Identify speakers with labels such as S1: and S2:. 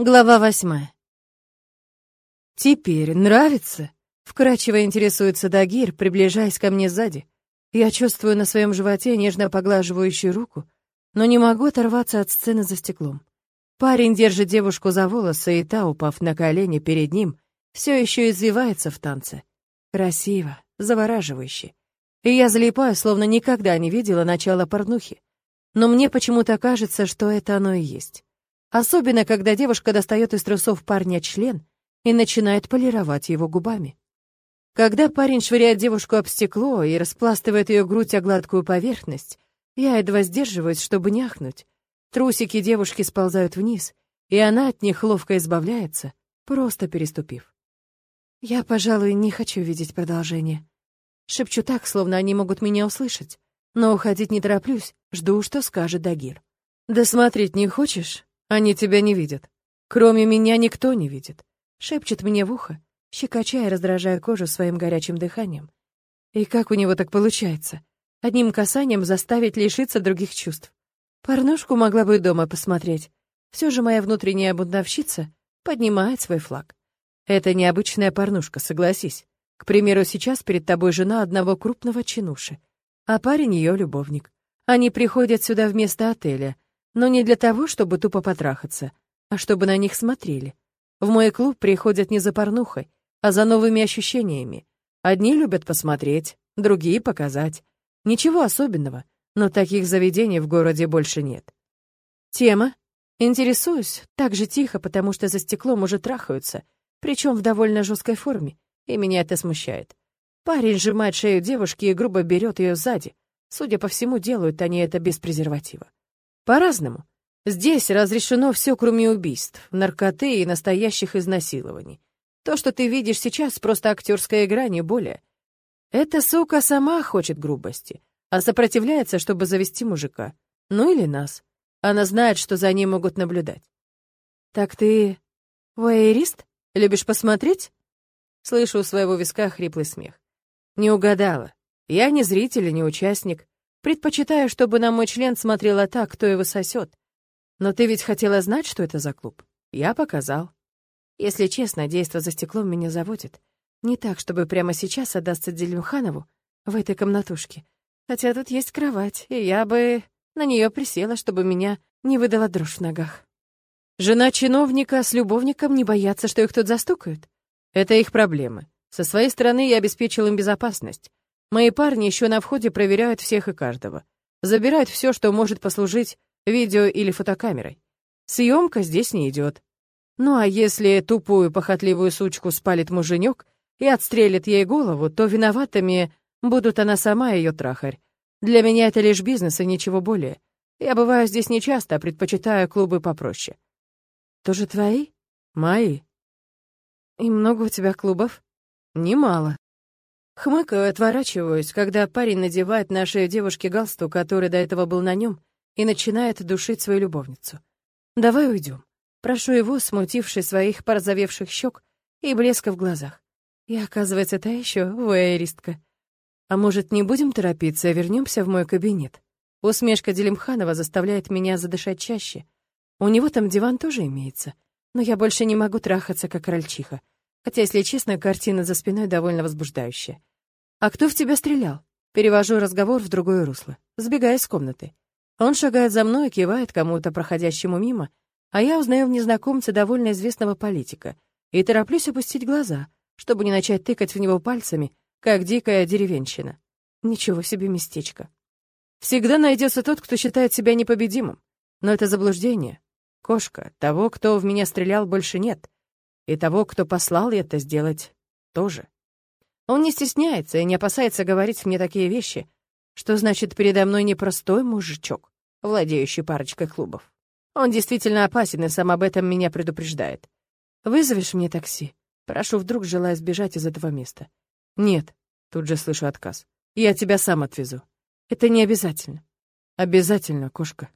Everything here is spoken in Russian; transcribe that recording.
S1: Глава восьмая. «Теперь нравится?» — вкрадчиво интересуется Дагир, приближаясь ко мне сзади. Я чувствую на своем животе нежно поглаживающую руку, но не могу оторваться от сцены за стеклом. Парень держит девушку за волосы, и та, упав на колени перед ним, все еще извивается в танце. Красиво, завораживающе. И я залипаю, словно никогда не видела начала порнухи. Но мне почему-то кажется, что это оно и есть. Особенно, когда девушка достает из трусов парня член и начинает полировать его губами. Когда парень швыряет девушку об стекло и распластывает ее грудь о гладкую поверхность, я едва сдерживаюсь, чтобы не ахнуть. Трусики девушки сползают вниз, и она от них ловко избавляется, просто переступив. Я, пожалуй, не хочу видеть продолжение. Шепчу так, словно они могут меня услышать, но уходить не тороплюсь, жду, что скажет Дагир. «Да смотреть не хочешь?» Они тебя не видят. Кроме меня никто не видит. Шепчет мне в ухо, щекоча и раздражая кожу своим горячим дыханием. И как у него так получается? Одним касанием заставить лишиться других чувств. Порнушку могла бы дома посмотреть. Все же моя внутренняя бунтовщица поднимает свой флаг. Это необычная порнушка, согласись. К примеру, сейчас перед тобой жена одного крупного чинуши, а парень ее любовник. Они приходят сюда вместо отеля — но не для того, чтобы тупо потрахаться, а чтобы на них смотрели. В мой клуб приходят не за порнухой, а за новыми ощущениями. Одни любят посмотреть, другие — показать. Ничего особенного, но таких заведений в городе больше нет. Тема. Интересуюсь, так же тихо, потому что за стеклом уже трахаются, причем в довольно жесткой форме, и меня это смущает. Парень сжимает шею девушки и грубо берет ее сзади. Судя по всему, делают они это без презерватива. По-разному. Здесь разрешено все, кроме убийств, наркоты и настоящих изнасилований. То, что ты видишь сейчас, просто актерская игра, не более. Эта сука сама хочет грубости, а сопротивляется, чтобы завести мужика. Ну или нас. Она знает, что за ней могут наблюдать. «Так ты воэрист? Любишь посмотреть?» Слышу у своего виска хриплый смех. Не угадала. Я не зритель и не участник. Предпочитаю, чтобы на мой член смотрела та, кто его сосет. Но ты ведь хотела знать, что это за клуб? Я показал. Если честно, действо за стеклом меня заводит. Не так, чтобы прямо сейчас отдаться Дельмуханову в этой комнатушке. Хотя тут есть кровать, и я бы на нее присела, чтобы меня не выдала дрожь в ногах. Жена чиновника с любовником не боятся, что их тут застукают. Это их проблемы. Со своей стороны я обеспечил им безопасность. Мои парни еще на входе проверяют всех и каждого. Забирают все, что может послужить видео или фотокамерой. Съемка здесь не идет. Ну а если тупую похотливую сучку спалит муженек и отстрелит ей голову, то виноватыми будут она сама и ее трахарь. Для меня это лишь бизнес и ничего более. Я бываю здесь нечасто, а предпочитаю клубы попроще. Тоже твои? Мои. И много у тебя клубов? Немало. Хмыкаю, отворачиваюсь, когда парень надевает нашей девушке галстук, который до этого был на нем, и начинает душить свою любовницу. «Давай уйдем». Прошу его, смутивший своих порозовевших щек и блеска в глазах. И оказывается, та еще вуэристка. А может, не будем торопиться, а вернемся в мой кабинет? Усмешка Делимханова заставляет меня задышать чаще. У него там диван тоже имеется, но я больше не могу трахаться, как крольчиха. Хотя, если честно, картина за спиной довольно возбуждающая. «А кто в тебя стрелял?» Перевожу разговор в другое русло, сбегая из комнаты. Он шагает за мной и кивает кому-то проходящему мимо, а я узнаю в незнакомце довольно известного политика и тороплюсь опустить глаза, чтобы не начать тыкать в него пальцами, как дикая деревенщина. Ничего себе местечко. Всегда найдется тот, кто считает себя непобедимым. Но это заблуждение. Кошка, того, кто в меня стрелял, больше нет. И того, кто послал это сделать, тоже. Он не стесняется и не опасается говорить мне такие вещи, что значит передо мной не простой мужичок, владеющий парочкой клубов. Он действительно опасен и сам об этом меня предупреждает. «Вызовешь мне такси?» Прошу, вдруг желая сбежать из этого места. «Нет», — тут же слышу отказ. «Я тебя сам отвезу». «Это не обязательно». «Обязательно, кошка».